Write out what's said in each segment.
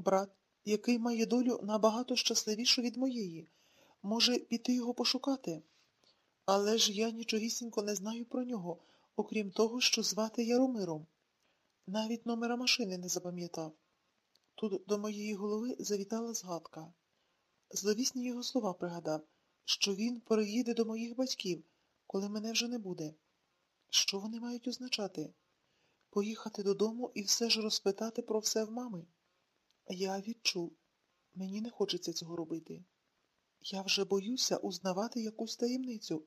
Брат, який має долю набагато щасливішу від моєї, може піти його пошукати. Але ж я нічогісінько не знаю про нього, окрім того, що звати Яромиром. Навіть номера машини не запам'ятав. Тут до моєї голови завітала згадка. Зловісні його слова пригадав, що він переїде до моїх батьків, коли мене вже не буде. Що вони мають означати? Поїхати додому і все ж розпитати про все в мами? Я відчув. Мені не хочеться цього робити. Я вже боюся узнавати якусь таємницю,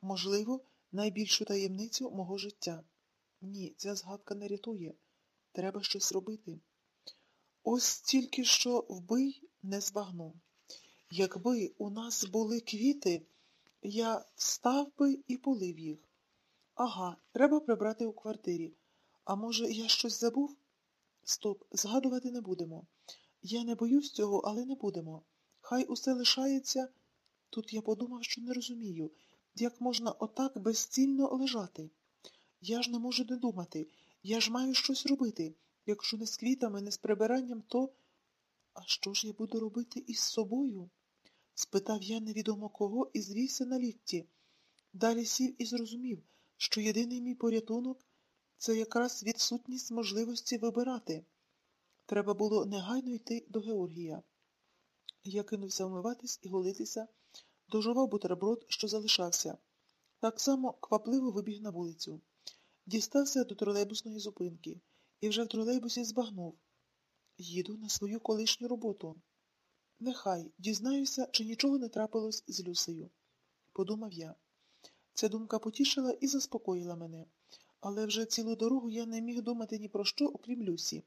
можливо, найбільшу таємницю мого життя. Ні, ця згадка не рятує. Треба щось робити. Ось тільки що вбий не збагну. Якби у нас були квіти, я встав би і полив їх. Ага, треба прибрати у квартирі. А може, я щось забув? Стоп, згадувати не будемо. Я не боюсь цього, але не будемо. Хай усе лишається. Тут я подумав, що не розумію, як можна отак безцільно лежати. Я ж не можу не думати, я ж маю щось робити. Якщо не з квітами, не з прибиранням, то. А що ж я буду робити із собою? спитав я невідомо кого і звівся на лікті. Далі сів і зрозумів, що єдиний мій порятунок це якраз відсутність можливості вибирати. Треба було негайно йти до Георгія. Я кинувся вмиватись і голитися, дожував бутерброд, що залишався. Так само квапливо вибіг на вулицю. Дістався до тролейбусної зупинки і вже в тролейбусі збагнув. Їду на свою колишню роботу. Нехай дізнаюся, чи нічого не трапилось з Люсею, подумав я. Ця думка потішила і заспокоїла мене, але вже цілу дорогу я не міг думати ні про що, окрім Люсі.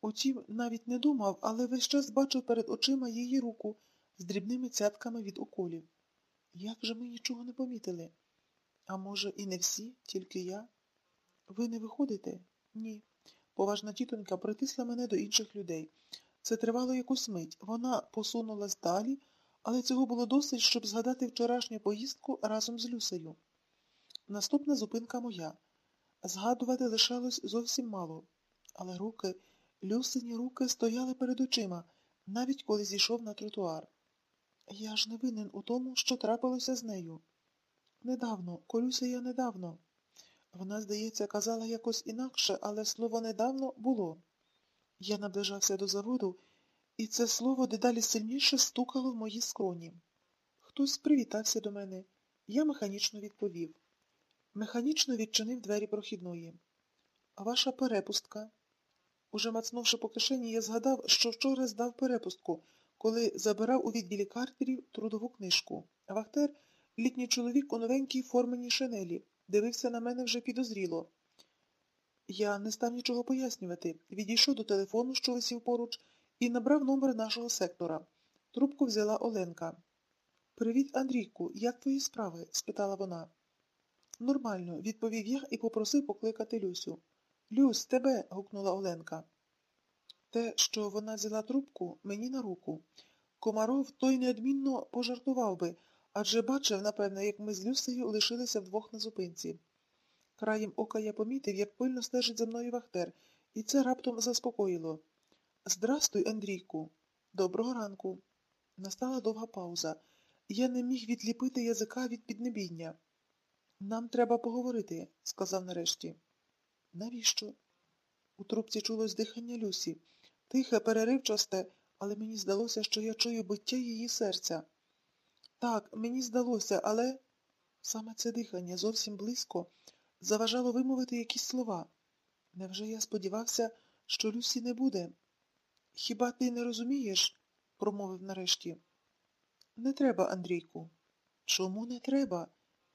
Утім, навіть не думав, але весь час бачив перед очима її руку з дрібними цятками від уколів. Як же ми нічого не помітили? А може, і не всі, тільки я? Ви не виходите? Ні. Поважна тітонька притисла мене до інших людей. Це тривало якусь мить. Вона посунулась далі, але цього було досить, щоб згадати вчорашню поїздку разом з Люсею. Наступна зупинка моя. Згадувати лишалось зовсім мало, але руки, Люсині руки стояли перед очима, навіть коли зійшов на тротуар. Я ж не винен у тому, що трапилося з нею. Недавно, колюся я недавно. Вона, здається, казала якось інакше, але слово недавно було. Я наближався до заводу, і це слово дедалі сильніше стукало в мої скроні. Хтось привітався до мене. Я механічно відповів. Механічно відчинив двері прохідної. Ваша перепустка. Уже мацнувши по кишені, я згадав, що вчора здав перепустку, коли забирав у відділі картерів трудову книжку. Вахтер, літній чоловік у новенькій форменій шинелі, дивився на мене вже підозріло. Я не став нічого пояснювати, відійшов до телефону, що висів поруч, і набрав номер нашого сектора. Трубку взяла Оленка. Привіт, Андрійку, як твої справи? спитала вона. Нормально, відповів я і попросив покликати Люсю. Люсь, тебе. гукнула Оленка. Те, що вона взяла трубку, мені на руку. Комаров той неодмінно пожартував би, адже бачив, напевно, як ми з Люсею лишилися вдвох на зупинці. Краєм ока я помітив, як пильно стежить за мною Вахтер, і це раптом заспокоїло. Здрастуй, Андрійку. Доброго ранку. Настала довга пауза. Я не міг відліпити язика від піднебіння. Нам треба поговорити, сказав нарешті. Навіщо? У трубці чулось дихання Люсі. Тихе, переривчасте, але мені здалося, що я чую биття її серця. Так, мені здалося, але саме це дихання зовсім близько заважало вимовити якісь слова. Невже я сподівався, що Люсі не буде? Хіба ти не розумієш? промовив нарешті. Не треба, Андрійку. Чому не треба?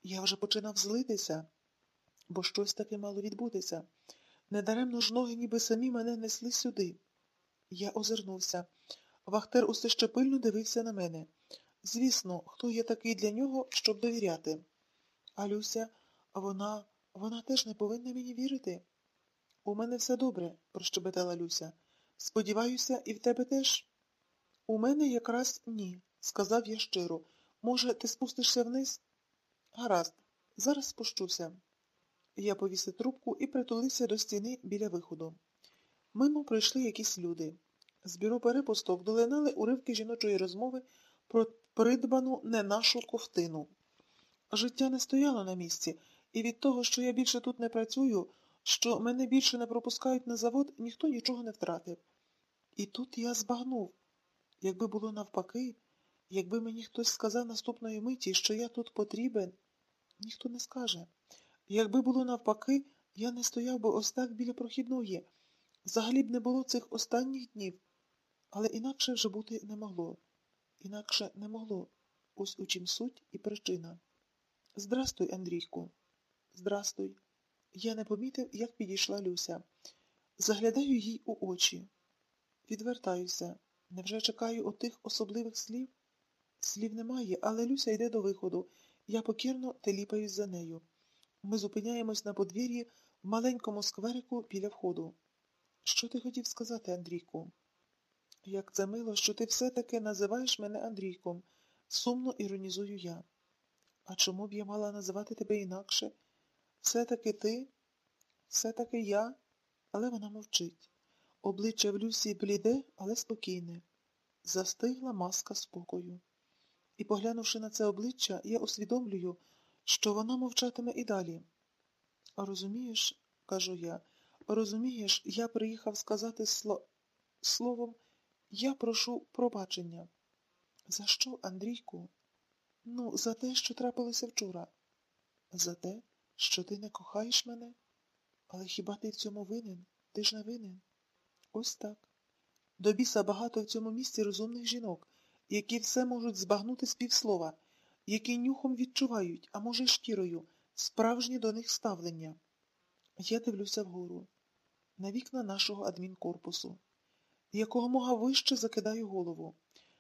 Я вже починав злитися, бо щось таке мало відбутися. Недаремно ж ноги ніби самі мене несли сюди. Я озирнувся. Вахтер усе ще пильно дивився на мене. Звісно, хто я такий для нього, щоб довіряти. А Люся, вона, вона теж не повинна мені вірити. У мене все добре, прощебетала Люся. Сподіваюся, і в тебе теж? У мене якраз ні, сказав я щиро. Може, ти спустишся вниз? Гаразд, зараз спущуся. Я повісив трубку і притулився до стіни біля виходу. Мимо пройшли якісь люди. З бюро перепусток долинали уривки жіночої розмови про придбану не нашу ковтину. Життя не стояло на місці, і від того, що я більше тут не працюю, що мене більше не пропускають на завод, ніхто нічого не втратив. І тут я збагнув. Якби було навпаки, якби мені хтось сказав наступної миті, що я тут потрібен, ніхто не скаже. Якби було навпаки, я не стояв би ось так біля прохідної. Взагалі б не було цих останніх днів. Але інакше вже бути не могло. Інакше не могло. Ось у чим суть і причина. Здрастуй, Андрійку. Здрастуй. Я не помітив, як підійшла Люся. Заглядаю їй у очі. Відвертаюся. Невже чекаю отих особливих слів? Слів немає, але Люся йде до виходу. Я покірно теліпаюсь за нею. Ми зупиняємось на подвір'ї в маленькому скверику біля входу. Що ти хотів сказати, Андрійку? Як це мило, що ти все-таки називаєш мене Андрійком, сумно іронізую я. А чому б я мала називати тебе інакше? Все-таки ти, все-таки я, але вона мовчить. Обличчя в Люсі бліде, але спокійне. Застигла маска спокою. І, поглянувши на це обличчя, я усвідомлюю, що вона мовчатиме і далі. Розумієш, кажу я, розумієш, я приїхав сказати сло... словом, я прошу пробачення. За що, Андрійку? Ну, за те, що трапилося вчора. За те, що ти не кохаєш мене? Але хіба ти в цьому винен? Ти ж не винен? Ось так. До біса багато в цьому місці розумних жінок, які все можуть збагнути з півслова, які нюхом відчувають, а може, шкірою, справжнє до них ставлення. Я дивлюся вгору, на вікна нашого адмінкорпусу, якого мога вище закидаю голову.